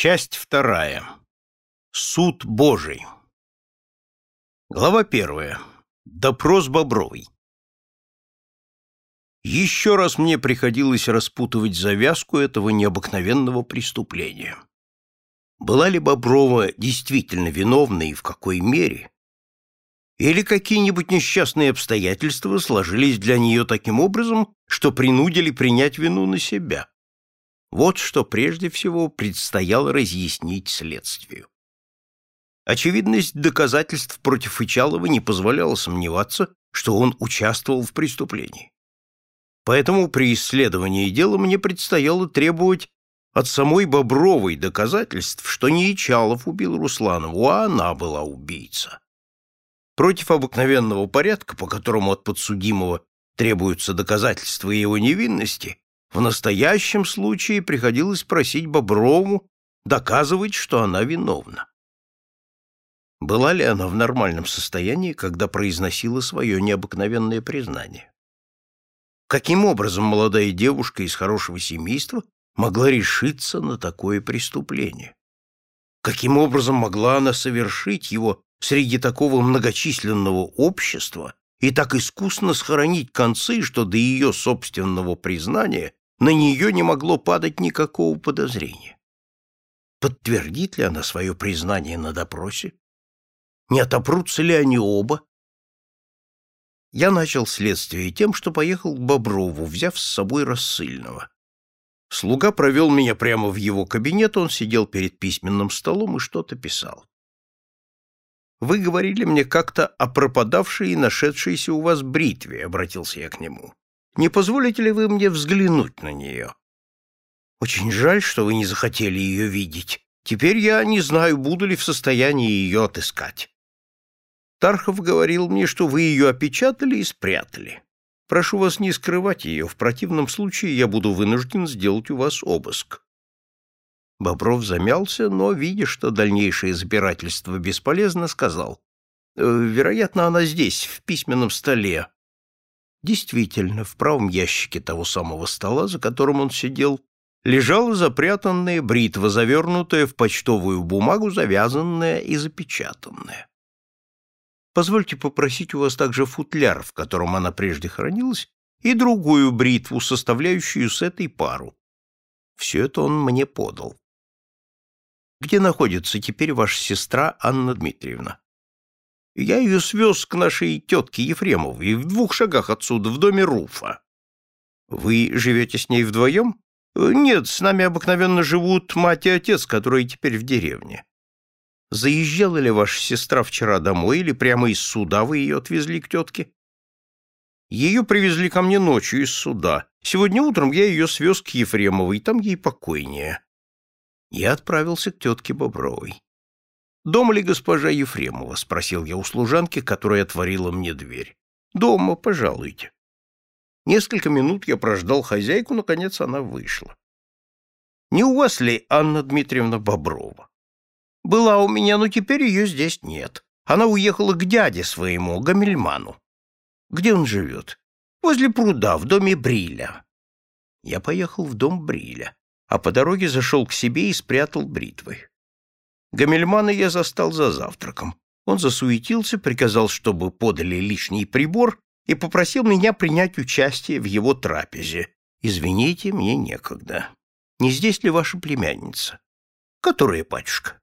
Часть вторая. Суд Божий. Глава первая. Допрос Бобровой. Еще раз мне приходилось распутывать завязку этого необыкновенного преступления. Была ли Боброва действительно виновна и в какой мере? Или какие-нибудь несчастные обстоятельства сложились для нее таким образом, что принудили принять вину на себя? Вот что прежде всего предстояло разъяснить следствию. Очевидность доказательств против Ичалова не позволяла сомневаться, что он участвовал в преступлении. Поэтому при исследовании дела мне предстояло требовать от самой Бобровой доказательств, что не Ичалов убил Русланову, а она была убийца. Против обыкновенного порядка, по которому от подсудимого требуются доказательства его невинности, в настоящем случае приходилось просить Боброву доказывать, что она виновна. Была ли она в нормальном состоянии, когда произносила свое необыкновенное признание? Каким образом молодая девушка из хорошего семейства могла решиться на такое преступление? Каким образом могла она совершить его среди такого многочисленного общества и так искусно схоронить концы, что до ее собственного признания на нее не могло падать никакого подозрения. Подтвердит ли она свое признание на допросе? Не отопрутся ли они оба? Я начал следствие тем, что поехал к Боброву, взяв с собой рассыльного. Слуга провел меня прямо в его кабинет, он сидел перед письменным столом и что-то писал. «Вы говорили мне как-то о пропадавшей и нашедшейся у вас бритве», — обратился я к нему. Не позволите ли вы мне взглянуть на нее? Очень жаль, что вы не захотели ее видеть. Теперь я не знаю, буду ли в состоянии ее отыскать. Тархов говорил мне, что вы ее опечатали и спрятали. Прошу вас не скрывать ее, в противном случае я буду вынужден сделать у вас обыск. Бобров замялся, но, видя, что дальнейшее запирательство бесполезно, сказал. «Э, «Вероятно, она здесь, в письменном столе. Действительно, в правом ящике того самого стола, за которым он сидел, лежала запрятанная бритва, завернутая в почтовую бумагу, завязанная и запечатанная. Позвольте попросить у вас также футляр, в котором она прежде хранилась, и другую бритву, составляющую с этой пару. Все это он мне подал. Где находится теперь ваша сестра Анна Дмитриевна? Я ее свез к нашей тетке Ефремовой, в двух шагах отсюда, в доме Руфа. Вы живете с ней вдвоем? Нет, с нами обыкновенно живут мать и отец, которые теперь в деревне. Заезжала ли ваша сестра вчера домой или прямо из суда вы ее отвезли к тетке? Ее привезли ко мне ночью из суда. Сегодня утром я ее свез к Ефремовой, там ей покойнее. Я отправился к тетке Бобровой. «Дома ли госпожа Ефремова?» — спросил я у служанки, которая отворила мне дверь. «Дома, пожалуйте». Несколько минут я прождал хозяйку, наконец она вышла. «Не у вас ли Анна Дмитриевна Боброва?» «Была у меня, но теперь ее здесь нет. Она уехала к дяде своему, Гамельману». «Где он живет?» «Возле пруда, в доме Бриля». Я поехал в дом Бриля, а по дороге зашел к себе и спрятал бритвы. Гамельмана я застал за завтраком. Он засуетился, приказал, чтобы подали лишний прибор и попросил меня принять участие в его трапезе. «Извините, мне некогда. Не здесь ли ваша племянница?» «Которая, батюшка?»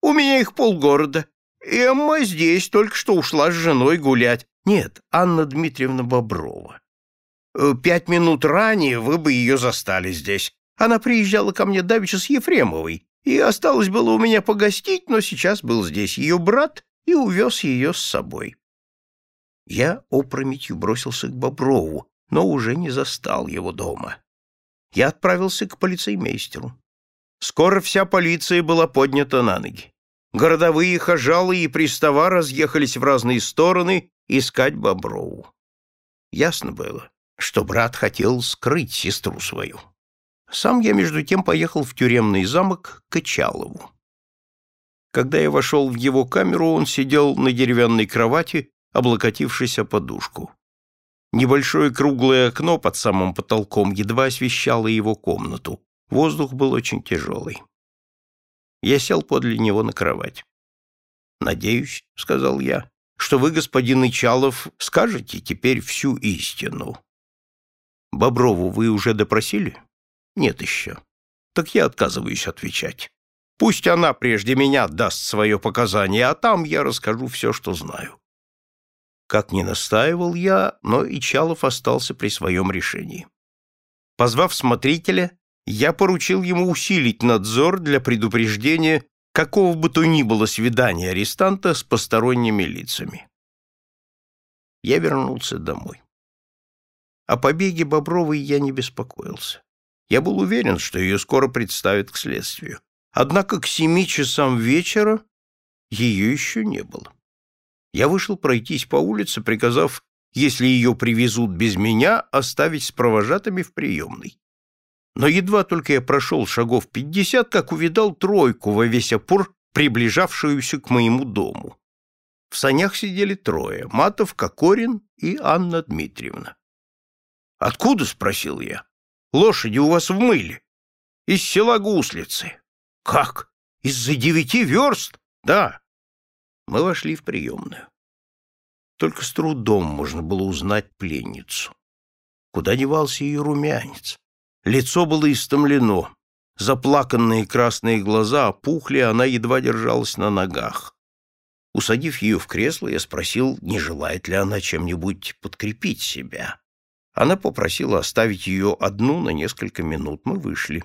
«У меня их полгорода. Эмма здесь, только что ушла с женой гулять. Нет, Анна Дмитриевна Боброва. Э, пять минут ранее вы бы ее застали здесь. Она приезжала ко мне давеча с Ефремовой, и осталось было у меня погостить, но сейчас был здесь ее брат и увез ее с собой. Я опрометью бросился к Боброву, но уже не застал его дома. Я отправился к полицеймейстеру. Скоро вся полиция была поднята на ноги. Городовые хожалы и пристава разъехались в разные стороны искать Боброву. Ясно было, что брат хотел скрыть сестру свою. Сам я, между тем, поехал в тюремный замок к Качалову. Когда я вошел в его камеру, он сидел на деревянной кровати, облокотившись о подушку. Небольшое круглое окно под самым потолком едва освещало его комнату. Воздух был очень тяжелый. Я сел подле него на кровать. «Надеюсь», — сказал я, — «что вы, господин Ичалов, скажете теперь всю истину». «Боброву вы уже допросили?» «Нет еще». «Так я отказываюсь отвечать. Пусть она прежде меня даст свое показание, а там я расскажу все, что знаю». Как ни настаивал я, но Ичалов остался при своем решении. Позвав смотрителя, я поручил ему усилить надзор для предупреждения какого бы то ни было свидания арестанта с посторонними лицами. Я вернулся домой. О побеге Бобровой я не беспокоился. Я был уверен, что ее скоро представят к следствию. Однако к семи часам вечера ее еще не было. Я вышел пройтись по улице, приказав, если ее привезут без меня, оставить с провожатыми в приемной. Но едва только я прошел шагов пятьдесят, как увидал тройку во весь опор, приближавшуюся к моему дому. В санях сидели трое — Матов, Кокорин и Анна Дмитриевна. «Откуда?» — спросил я. «Лошади у вас в мыле. Из села Гуслицы». «Как? Из-за девяти верст?» «Да». Мы вошли в приемную. Только с трудом можно было узнать пленницу. Куда девался ее румянец? Лицо было истомлено. Заплаканные красные глаза опухли, она едва держалась на ногах. Усадив ее в кресло, я спросил, не желает ли она чем-нибудь подкрепить себя. Она попросила оставить ее одну на несколько минут. Мы вышли.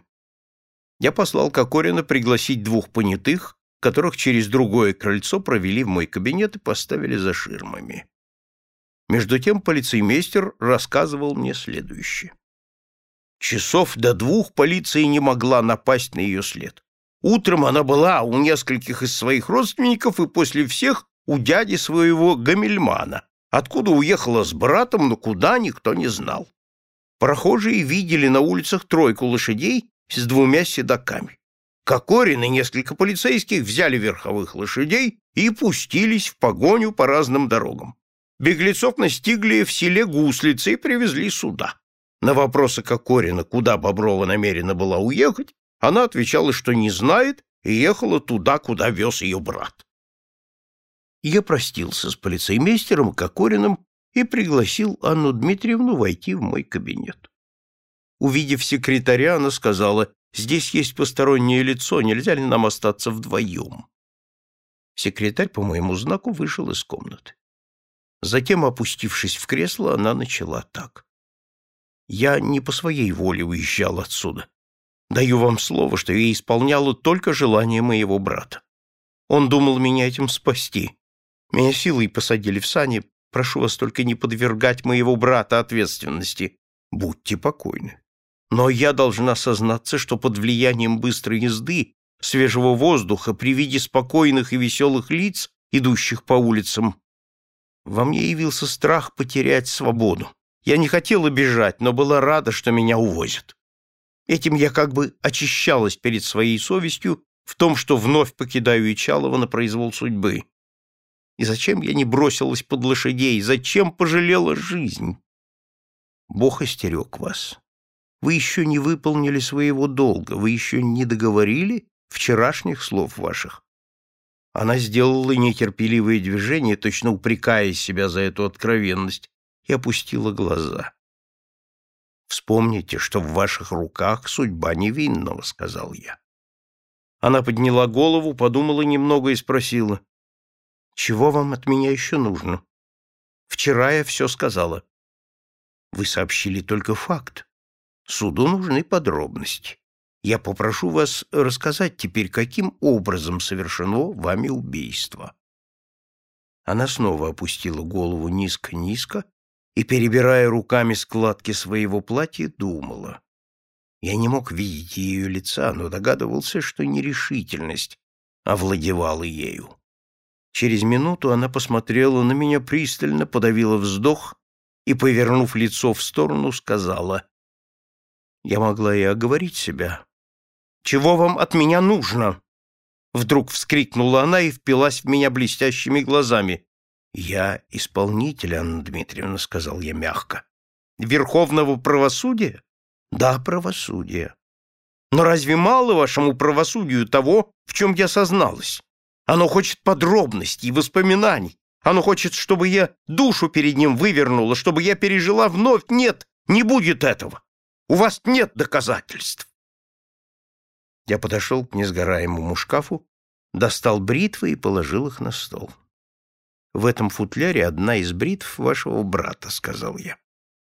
Я послал Кокорина пригласить двух понятых, которых через другое крыльцо провели в мой кабинет и поставили за ширмами. Между тем полицеймейстер рассказывал мне следующее. Часов до двух полиция не могла напасть на ее след. Утром она была у нескольких из своих родственников и после всех у дяди своего Гамельмана, откуда уехала с братом, но куда никто не знал. Прохожие видели на улицах тройку лошадей с двумя седаками. Кокорин и несколько полицейских взяли верховых лошадей и пустились в погоню по разным дорогам. Беглецов настигли в селе Гуслицы и привезли сюда. На вопросы Кокорина, куда Боброва намерена была уехать, она отвечала, что не знает, и ехала туда, куда вез ее брат. Я простился с полицеймейстером Кокориным и пригласил Анну Дмитриевну войти в мой кабинет. Увидев секретаря, она сказала, «Здесь есть постороннее лицо, нельзя ли нам остаться вдвоем?» Секретарь по моему знаку вышел из комнаты. Затем, опустившись в кресло, она начала так. Я не по своей воле уезжал отсюда. Даю вам слово, что я исполняла только желание моего брата. Он думал меня этим спасти. Меня силой посадили в сани. Прошу вас только не подвергать моего брата ответственности. Будьте покойны. Но я должна сознаться, что под влиянием быстрой езды, свежего воздуха, при виде спокойных и веселых лиц, идущих по улицам, во мне явился страх потерять свободу. Я не хотела бежать, но была рада, что меня увозят. Этим я как бы очищалась перед своей совестью в том, что вновь покидаю Ичалова на произвол судьбы. И зачем я не бросилась под лошадей? Зачем пожалела жизнь? Бог остерег вас. Вы еще не выполнили своего долга, вы еще не договорили вчерашних слов ваших. Она сделала нетерпеливое движение, точно упрекая себя за эту откровенность, и опустила глаза. «Вспомните, что в ваших руках судьба невинного», — сказал я. Она подняла голову, подумала немного и спросила, «Чего вам от меня еще нужно? Вчера я все сказала». «Вы сообщили только факт. Суду нужны подробности. Я попрошу вас рассказать теперь, каким образом совершено вами убийство». Она снова опустила голову низко-низко и, перебирая руками складки своего платья, думала. Я не мог видеть ее лица, но догадывался, что нерешительность овладевала ею. Через минуту она посмотрела на меня пристально, подавила вздох и, повернув лицо в сторону, сказала. Я могла и оговорить себя. «Чего вам от меня нужно?» Вдруг вскрикнула она и впилась в меня блестящими глазами. «Я исполнитель, Анна Дмитриевна», — сказал я мягко. «Верховного правосудия?» «Да, правосудия». Но разве мало вашему правосудию того, в чем я созналась? Оно хочет подробностей, воспоминаний. Оно хочет, чтобы я душу перед ним вывернула, чтобы я пережила вновь. Нет, не будет этого. У вас нет доказательств. Я подошел к несгораемому шкафу, достал бритвы и положил их на стол. «В этом футляре одна из бритв вашего брата», — сказал я.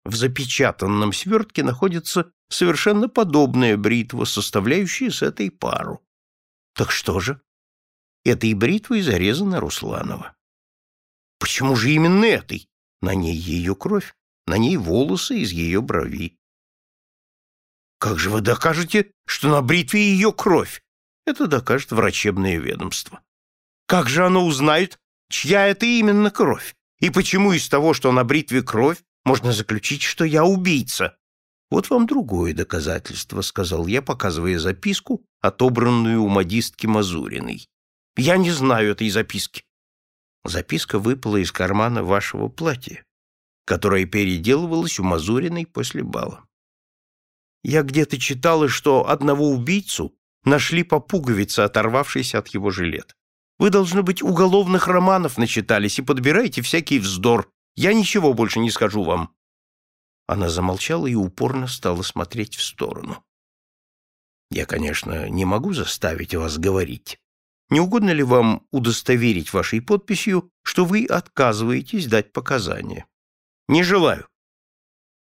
В запечатанном свертке находится совершенно подобная бритва, составляющая с этой пару. Так что же? Этой бритвой зарезана Русланова. Почему же именно этой? На ней ее кровь, на ней волосы из ее брови. Как же вы докажете, что на бритве ее кровь? Это докажет врачебное ведомство. Как же оно узнает, чья это именно кровь? И почему из того, что на бритве кровь, можно заключить, что я убийца. Вот вам другое доказательство, сказал я, показывая записку, отобранную у модистки Мазуриной. Я не знаю этой записки. Записка выпала из кармана вашего платья, которое переделывалось у Мазуриной после бала. Я где-то читала, что одного убийцу нашли по пуговице, оторвавшейся от его жилет. Вы, должны быть, уголовных романов начитались и подбираете всякий вздор, я ничего больше не скажу вам. Она замолчала и упорно стала смотреть в сторону. Я, конечно, не могу заставить вас говорить. Не угодно ли вам удостоверить вашей подписью, что вы отказываетесь дать показания? Не желаю.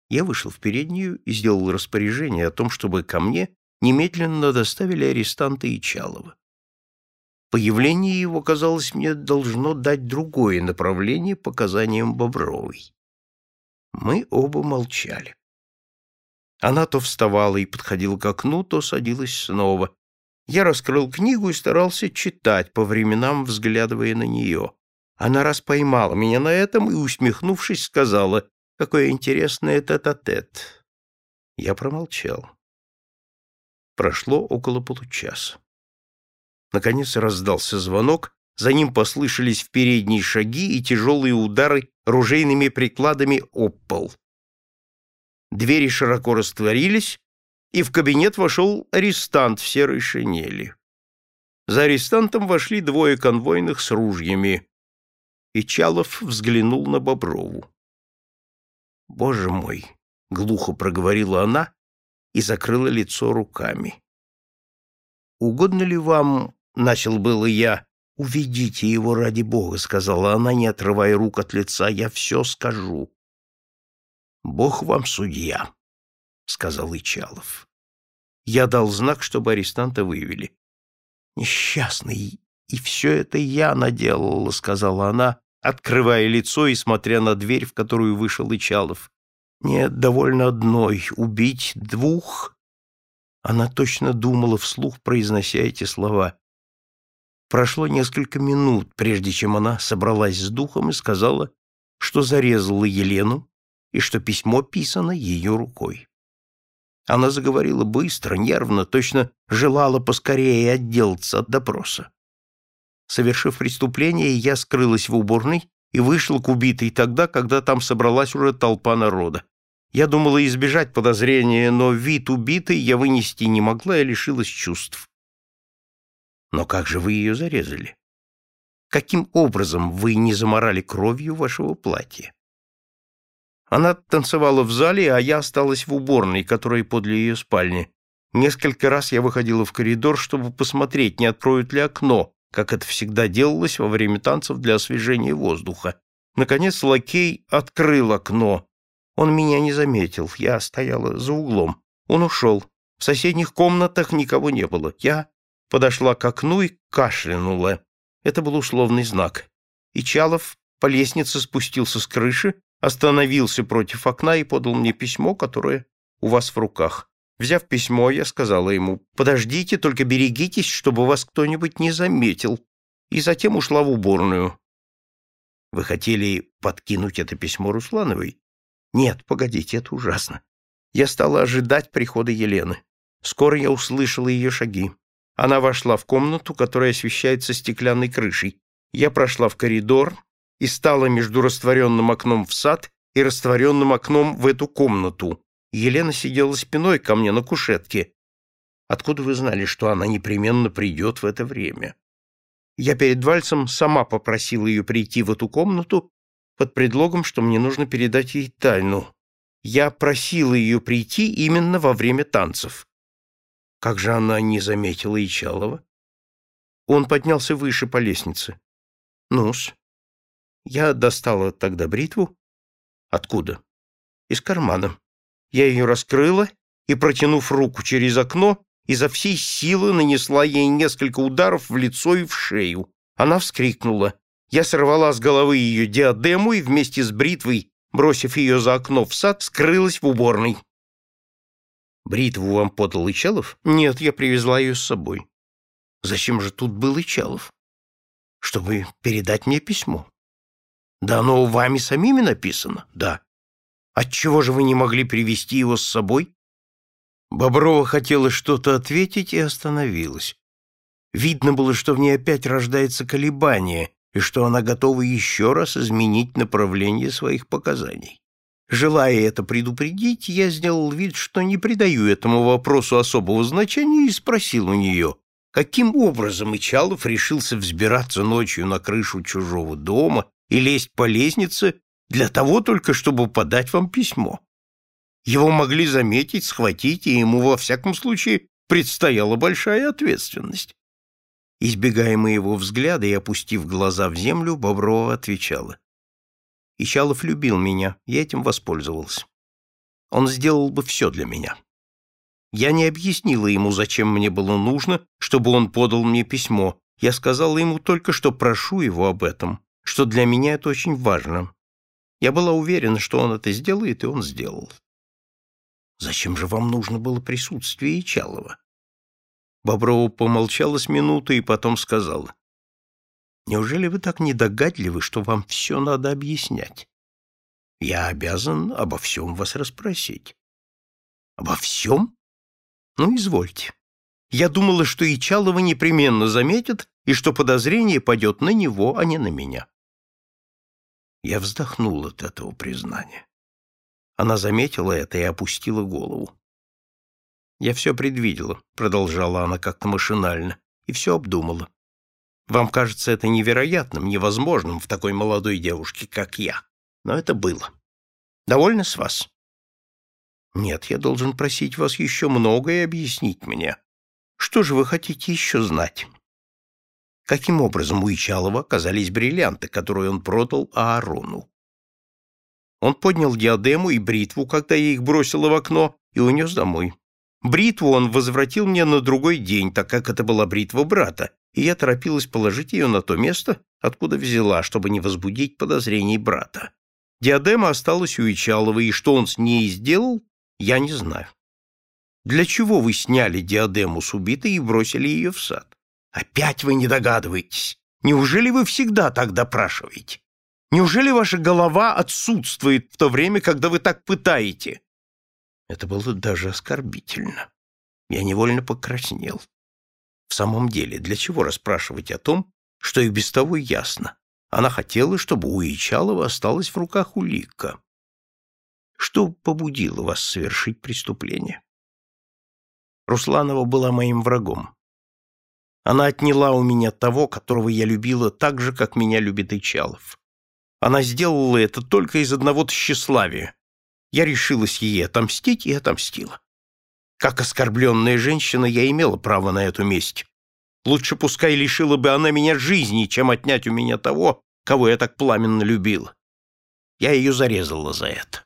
Я вышел в переднюю и сделал распоряжение о том, чтобы ко мне немедленно доставили арестанта Ичалова. Появление его, казалось мне, должно дать другое направление показаниям Бобровой. Мы оба молчали. Она то вставала и подходила к окну, то садилась снова. Я раскрыл книгу и старался читать, по временам взглядывая на нее. Она раз меня на этом и, усмехнувшись, сказала, «Какое интересное тет-а-тет». -тет. Я промолчал. Прошло около получаса. Наконец раздался звонок, за ним послышались в шаги и тяжелые удары ружейными прикладами об пол. Двери широко растворились, и в кабинет вошел арестант в серой шинели. За арестантом вошли двое конвойных с ружьями, и Чалов взглянул на Боброву. «Боже мой!» — глухо проговорила она и закрыла лицо руками. «Угодно ли вам Начал было я. «Уведите его ради бога», — сказала она, не отрывая рук от лица. «Я все скажу». «Бог вам судья», — сказал Ичалов. Я дал знак, чтобы арестанта вывели. «Несчастный, и все это я наделала», — сказала она, открывая лицо и смотря на дверь, в которую вышел Ичалов. «Нет, довольно одной. Убить двух?» Она точно думала вслух, произнося эти слова. Прошло несколько минут, прежде чем она собралась с духом и сказала, что зарезала Елену и что письмо писано ее рукой. Она заговорила быстро, нервно, точно желала поскорее отделаться от допроса. Совершив преступление, я скрылась в уборной и вышла к убитой тогда, когда там собралась уже толпа народа. Я думала избежать подозрения, но вид убитой я вынести не могла и лишилась чувств. Но как же вы ее зарезали? Каким образом вы не заморали кровью вашего платья? Она танцевала в зале, а я осталась в уборной, которая подле ее спальни. Несколько раз я выходила в коридор, чтобы посмотреть, не откроют ли окно, как это всегда делалось во время танцев для освежения воздуха. Наконец лакей открыл окно. Он меня не заметил, я стояла за углом. Он ушел. В соседних комнатах никого не было. Я подошла к окну и кашлянула. Это был условный знак. И Чалов по лестнице спустился с крыши, остановился против окна и подал мне письмо, которое у вас в руках. Взяв письмо, я сказала ему, «Подождите, только берегитесь, чтобы вас кто-нибудь не заметил», и затем ушла в уборную. Вы хотели подкинуть это письмо Руслановой? Нет, погодите, это ужасно. Я стала ожидать прихода Елены. Скоро я услышала ее шаги. Она вошла в комнату, которая освещается стеклянной крышей. Я прошла в коридор и стала между растворенным окном в сад и растворенным окном в эту комнату. Елена сидела спиной ко мне на кушетке. Откуда вы знали, что она непременно придет в это время? Я перед вальсом сама попросила ее прийти в эту комнату под предлогом, что мне нужно передать ей тайну. Я просила ее прийти именно во время танцев. Как же она не заметила Ичалова? Он поднялся выше по лестнице. Ну-с. Я достала тогда бритву. Откуда? Из кармана. Я ее раскрыла и, протянув руку через окно, изо всей силы нанесла ей несколько ударов в лицо и в шею. Она вскрикнула. Я сорвала с головы ее диадему и вместе с бритвой, бросив ее за окно в сад, скрылась в уборной. «Бритву вам подал Ичалов?» «Нет, я привезла ее с собой». «Зачем же тут был Ичалов?» «Чтобы передать мне письмо». «Да оно вами самими написано?» «Да». «Отчего же вы не могли привезти его с собой?» Боброва хотела что-то ответить и остановилась. Видно было, что в ней опять рождается колебание, и что она готова еще раз изменить направление своих показаний. Желая это предупредить, я сделал вид, что не придаю этому вопросу особого значения и спросил у нее, каким образом Ичалов решился взбираться ночью на крышу чужого дома и лезть по лестнице для того только, чтобы подать вам письмо. Его могли заметить, схватить, и ему, во всяком случае, предстояла большая ответственность. Избегая моего взгляда и опустив глаза в землю, Боброва отвечала. Ичалов любил меня, я этим воспользовался. Он сделал бы все для меня. Я не объяснила ему, зачем мне было нужно, чтобы он подал мне письмо. Я сказала ему только, что прошу его об этом, что для меня это очень важно. Я была уверена, что он это сделает, и он сделал. Зачем же вам нужно было присутствие Ичалова? Боброва помолчала с минуты и потом сказала. Неужели вы так недогадливы, что вам все надо объяснять? Я обязан обо всем вас расспросить. Обо всем? Ну, извольте. Я думала, что Ичалова непременно заметит, и что подозрение пойдет на него, а не на меня. Я вздохнул от этого признания. Она заметила это и опустила голову. «Я все предвидела», — продолжала она как-то машинально, — «и все обдумала. Вам кажется это невероятным, невозможным в такой молодой девушке, как я. Но это было. Довольно с вас?» «Нет, я должен просить вас еще многое объяснить мне. Что же вы хотите еще знать?» Каким образом у Ичалова оказались бриллианты, которые он продал Аарону? Он поднял диадему и бритву, когда я их бросила в окно, и унес домой. Бритву он возвратил мне на другой день, так как это была бритва брата, и я торопилась положить ее на то место, откуда взяла, чтобы не возбудить подозрений брата. Диадема осталась у Ичалова, и что он с ней сделал, я не знаю. Для чего вы сняли диадему с убитой и бросили ее в сад? Опять вы не догадываетесь. Неужели вы всегда так допрашиваете? Неужели ваша голова отсутствует в то время, когда вы так пытаете?» Это было даже оскорбительно. Я невольно покраснел. В самом деле, для чего расспрашивать о том, что и без того ясно? Она хотела, чтобы у Ичалова осталась в руках улика. Что побудило вас совершить преступление? Русланова была моим врагом. Она отняла у меня того, которого я любила так же, как меня любит Ичалов. Она сделала это только из одного тщеславия. Я решилась ей отомстить и отомстила. Как оскорбленная женщина, я имела право на эту месть. Лучше пускай лишила бы она меня жизни, чем отнять у меня того, кого я так пламенно любила. Я ее зарезала за это.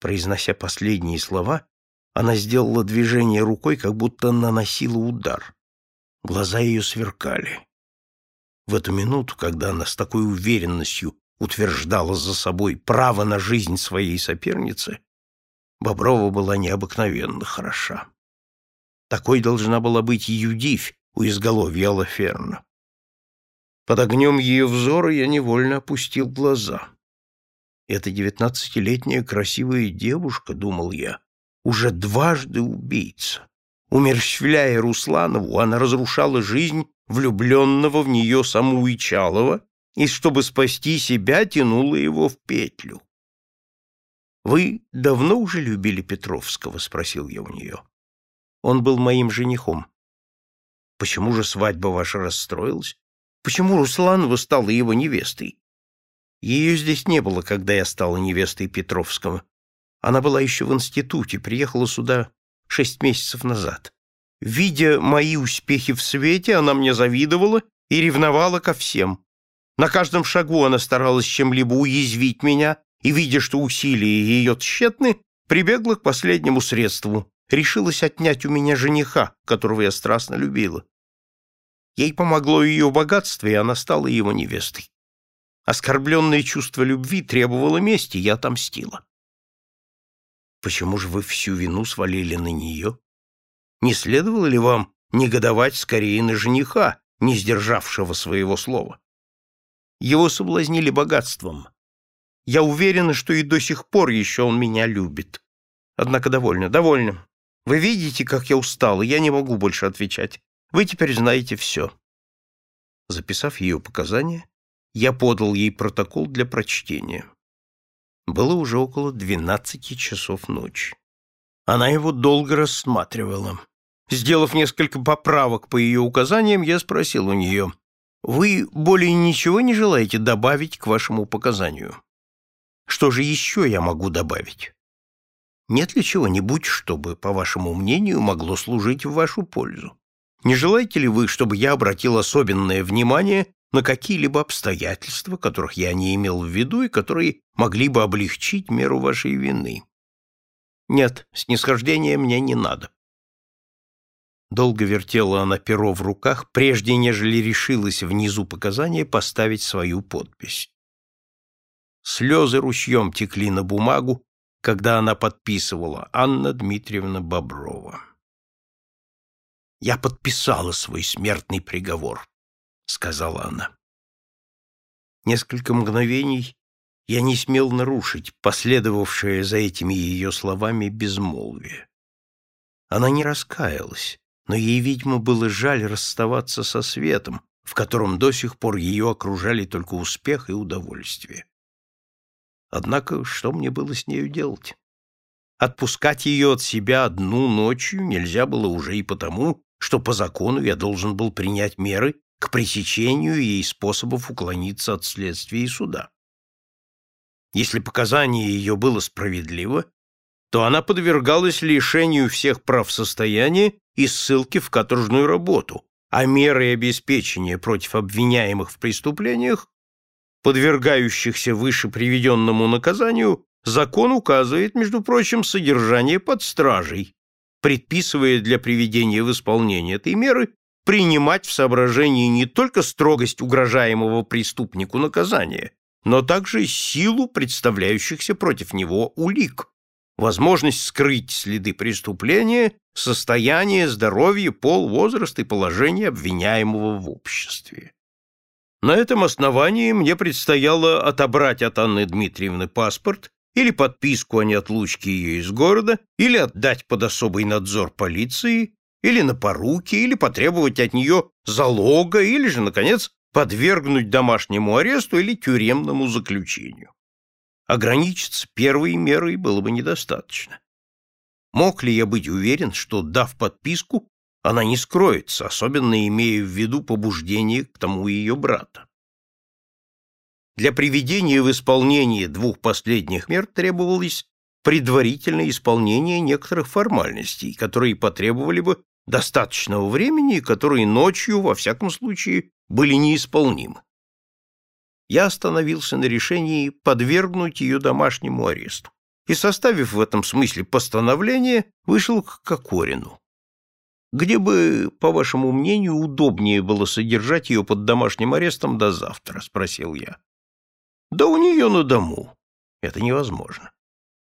Произнося последние слова, она сделала движение рукой, как будто наносила удар. Глаза ее сверкали. В эту минуту, когда она с такой уверенностью утверждала за собой право на жизнь своей соперницы, Боброва была необыкновенно хороша. Такой должна была быть и Юдивь у изголовья Лаферна. Под огнем ее взора я невольно опустил глаза. Эта девятнадцатилетняя красивая девушка, думал я, уже дважды убийца. Умерщвляя Русланову, она разрушала жизнь влюбленного в нее саму Ичалова, и, чтобы спасти себя, тянула его в петлю. «Вы давно уже любили Петровского?» — спросил я у нее. Он был моим женихом. Почему же свадьба ваша расстроилась? Почему Русланова стала его невестой? Ее здесь не было, когда я стала невестой Петровского. Она была еще в институте, приехала сюда шесть месяцев назад. Видя мои успехи в свете, она мне завидовала и ревновала ко всем. На каждом шагу она старалась чем-либо уязвить меня, и, видя, что усилия ее тщетны, прибегла к последнему средству, решилась отнять у меня жениха, которого я страстно любила. Ей помогло ее богатство, и она стала его невестой. Оскорбленное чувство любви требовало мести, я отомстила. Почему же вы всю вину свалили на нее? Не следовало ли вам негодовать скорее на жениха, не сдержавшего своего слова? Его соблазнили богатством. Я уверена, что и до сих пор еще он меня любит. Однако довольно, довольно. Вы видите, как я устала, я не могу больше отвечать. Вы теперь знаете все. Записав ее показания, я подал ей протокол для прочтения. Было уже около двенадцати часов ночи. Она его долго рассматривала. Сделав несколько поправок по ее указаниям, я спросил у нее, «Вы более ничего не желаете добавить к вашему показанию? Что же еще я могу добавить? Нет ли чего-нибудь, чтобы, по вашему мнению, могло служить в вашу пользу? Не желаете ли вы, чтобы я обратил особенное внимание на какие-либо обстоятельства, которых я не имел в виду и которые могли бы облегчить меру вашей вины? Нет, снисхождения мне не надо. Долго вертела она перо в руках, прежде нежели решилась внизу показания поставить свою подпись. Слезы ручьем текли на бумагу, когда она подписывала Анна Дмитриевна Боброва. «Я подписала свой смертный приговор», — сказала она. Несколько мгновений я не смел нарушить последовавшее за этими ее словами безмолвие. Она не раскаялась, но ей, видимо, было жаль расставаться со светом, в котором до сих пор ее окружали только успех и удовольствие. Однако что мне было с нею делать? Отпускать ее от себя одну ночью нельзя было уже и потому, что по закону я должен был принять меры к пресечению ей способов уклониться от следствия и суда. Если показание ее было справедливо, то она подвергалась лишению всех прав состояния и ссылке в каторжную работу, а меры обеспечения против обвиняемых в преступлениях, подвергающихся выше приведенному наказанию, закон указывает, между прочим, содержание под стражей, предписывая для приведения в исполнение этой меры принимать в соображении не только строгость угрожаемого преступнику наказания, но также силу представляющихся против него улик, возможность скрыть следы преступления, состояние, здоровье, пол, возраст и положение обвиняемого в обществе. На этом основании мне предстояло отобрать от Анны Дмитриевны паспорт или подписку о неотлучке ее из города, или отдать под особый надзор полиции, или на поруки, или потребовать от нее залога, или же, наконец, подвергнуть домашнему аресту или тюремному заключению. Ограничиться первой мерой было бы недостаточно. Мог ли я быть уверен, что, дав подписку, она не скроется, особенно имея в виду побуждение к тому ее брата? Для приведения в исполнение двух последних мер требовалось предварительное исполнение некоторых формальностей, которые потребовали бы достаточного времени которые ночью, во всяком случае, были неисполнимы. Я остановился на решении подвергнуть ее домашнему аресту и, составив в этом смысле постановление, вышел к Кокорину. Где бы, по вашему мнению, удобнее было содержать ее под домашним арестом до завтра? — спросил я. Да у нее на дому. Это невозможно.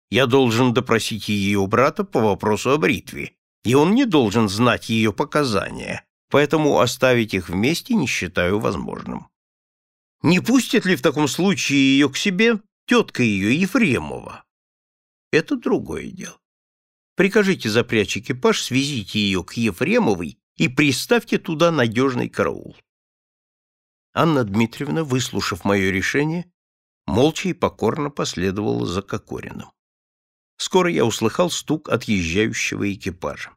Я должен допросить ее брата по вопросу о бритве, и он не должен знать ее показания, поэтому оставить их вместе не считаю возможным. Не пустит ли в таком случае ее к себе тетка ее Ефремова? Это другое дело. Прикажите запрячь экипаж, свезите ее к Ефремовой и приставьте туда надежный караул. Анна Дмитриевна, выслушав мое решение, молча и покорно последовала за Кокориным. Скоро я услыхал стук отъезжающего экипажа.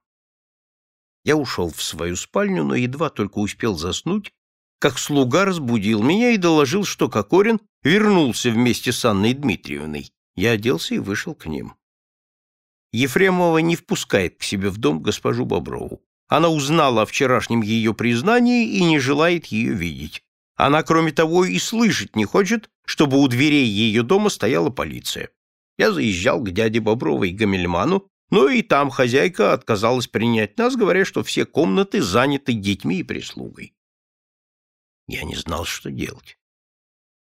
Я ушел в свою спальню, но едва только успел заснуть, как слуга разбудил меня и доложил, что Кокорин вернулся вместе с Анной Дмитриевной. Я оделся и вышел к ним. Ефремова не впускает к себе в дом госпожу Боброву. Она узнала о вчерашнем ее признании и не желает ее видеть. Она, кроме того, и слышать не хочет, чтобы у дверей ее дома стояла полиция. Я заезжал к дяде Бобровой и Гамельману, но и там хозяйка отказалась принять нас, говоря, что все комнаты заняты детьми и прислугой. Я не знал, что делать.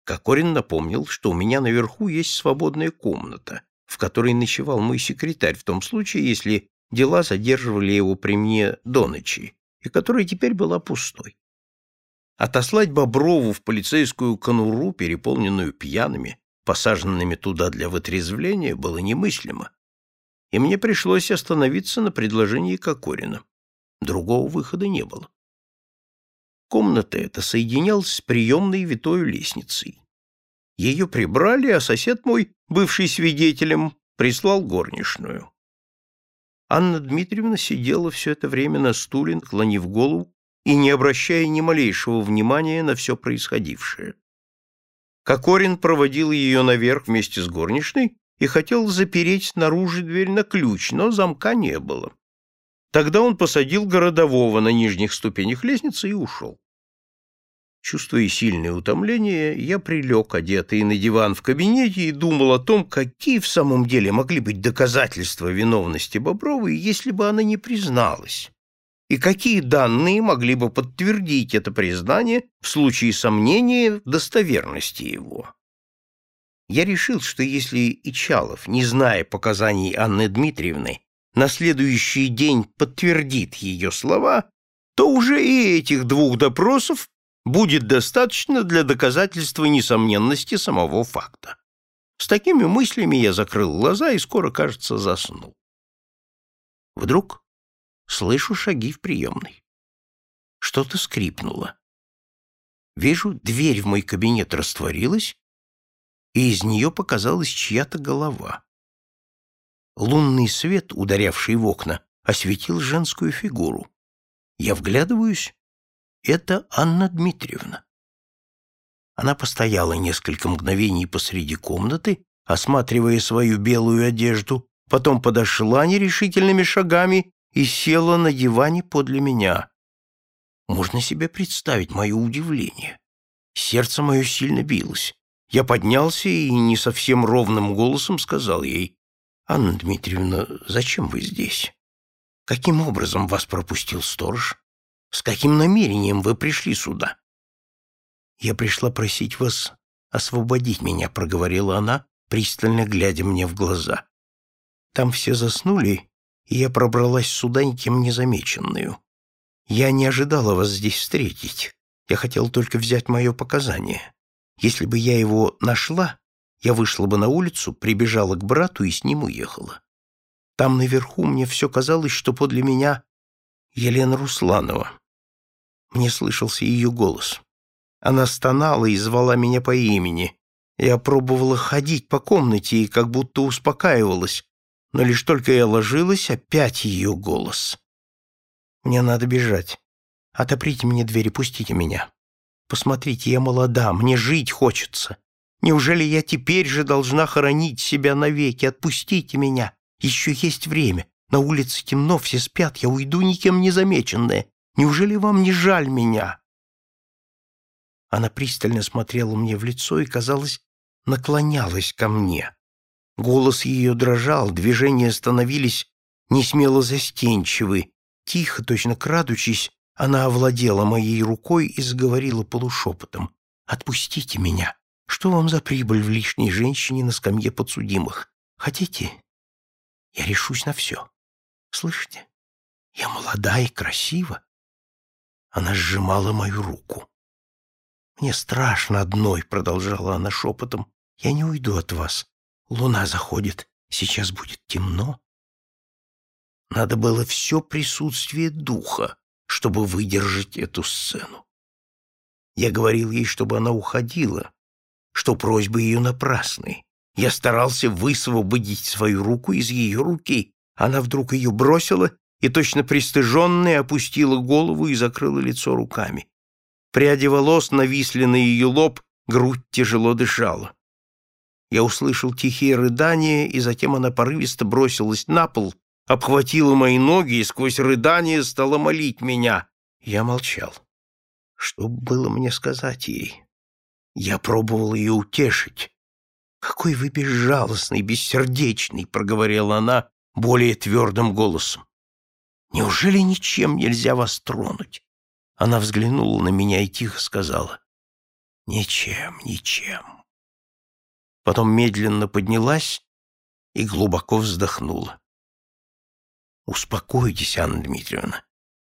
Кокорин напомнил, что у меня наверху есть свободная комната, в которой ночевал мой секретарь в том случае, если дела задерживали его при мне до ночи, и которая теперь была пустой. Отослать Боброву в полицейскую конуру, переполненную пьяными, посаженными туда для вытрезвления, было немыслимо, и мне пришлось остановиться на предложении Кокорина. Другого выхода не было. Комната эта соединялась с приемной витою лестницей. Ее прибрали, а сосед мой, бывший свидетелем, прислал горничную. Анна Дмитриевна сидела все это время на стуле, наклонив голову и не обращая ни малейшего внимания на все происходившее. Кокорин проводил ее наверх вместе с горничной и хотел запереть снаружи дверь на ключ, но замка не было. Тогда он посадил городового на нижних ступенях лестницы и ушел. Чувствуя сильное утомление, я прилег, одетый на диван в кабинете, и думал о том, какие в самом деле могли быть доказательства виновности Бобровой, если бы она не призналась, и какие данные могли бы подтвердить это признание в случае сомнения в достоверности его. Я решил, что если Ичалов, не зная показаний Анны Дмитриевны, на следующий день подтвердит ее слова, то уже и этих двух допросов будет достаточно для доказательства несомненности самого факта. С такими мыслями я закрыл глаза и скоро, кажется, заснул. Вдруг слышу шаги в приемной. Что-то скрипнуло. Вижу, дверь в мой кабинет растворилась, и из нее показалась чья-то голова. Лунный свет, ударявший в окна, осветил женскую фигуру. Я вглядываюсь. Это Анна Дмитриевна. Она постояла несколько мгновений посреди комнаты, осматривая свою белую одежду, потом подошла нерешительными шагами и села на диване подле меня. Можно себе представить мое удивление. Сердце мое сильно билось. Я поднялся и не совсем ровным голосом сказал ей, «Анна Дмитриевна, зачем вы здесь? Каким образом вас пропустил сторож? С каким намерением вы пришли сюда?» «Я пришла просить вас освободить меня», — проговорила она, пристально глядя мне в глаза. «Там все заснули, и я пробралась сюда никем не замеченную. Я не ожидала вас здесь встретить. Я хотел только взять мое показание. Если бы я его нашла, я вышла бы на улицу, прибежала к брату и с ним уехала. Там наверху мне все казалось, что подле меня Елена Русланова. Мне слышался ее голос. Она стонала и звала меня по имени. Я пробовала ходить по комнате и как будто успокаивалась, но лишь только я ложилась, опять ее голос. «Мне надо бежать. Отоприте мне дверь и пустите меня. Посмотрите, я молода, мне жить хочется. Неужели я теперь же должна хоронить себя навеки? Отпустите меня. Еще есть время. На улице темно, все спят, я уйду никем не замеченная. Неужели вам не жаль меня?» Она пристально смотрела мне в лицо и, казалось, наклонялась ко мне. Голос ее дрожал, движения становились несмело застенчивы. Тихо, точно крадучись, она овладела моей рукой и заговорила полушепотом. «Отпустите меня. Что вам за прибыль в лишней женщине на скамье подсудимых? Хотите? Я решусь на все. Слышите? Я молода и красива». Она сжимала мою руку. «Мне страшно одной», — продолжала она шепотом. «Я не уйду от вас. Луна заходит, сейчас будет темно. Надо было все присутствие духа, чтобы выдержать эту сцену. Я говорил ей, чтобы она уходила, что просьбы ее напрасны. Я старался высвободить свою руку из ее руки. Она вдруг ее бросила и, точно пристыженная, опустила голову и закрыла лицо руками. Пряди волос нависли на ее лоб, грудь тяжело дышала. Я услышал тихие рыдания, и затем она порывисто бросилась на пол, обхватила мои ноги и сквозь рыдания стала молить меня. Я молчал. Что было мне сказать ей? Я пробовал ее утешить. «Какой вы безжалостный, бессердечный!» — проговорила она более твердым голосом. «Неужели ничем нельзя вас тронуть?» Она взглянула на меня и тихо сказала. «Ничем, ничем». Потом медленно поднялась и глубоко вздохнула. «Успокойтесь, Анна Дмитриевна,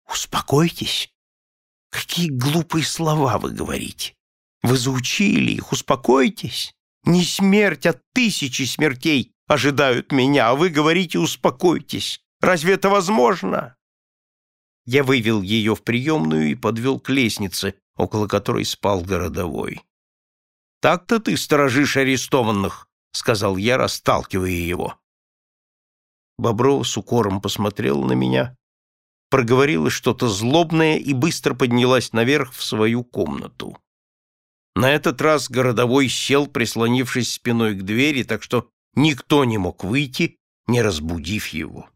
успокойтесь. Какие глупые слова вы говорите. Вы заучили их, успокойтесь. Не смерть, а тысячи смертей ожидают меня, а вы говорите «успокойтесь». Разве это возможно?» Я вывел ее в приемную и подвел к лестнице, около которой спал городовой. «Так-то ты сторожишь арестованных», — сказал я, расталкивая его. Боброва с укором посмотрела на меня, проговорила что-то злобное и быстро поднялась наверх в свою комнату. На этот раз городовой сел, прислонившись спиной к двери, так что никто не мог выйти, не разбудив его.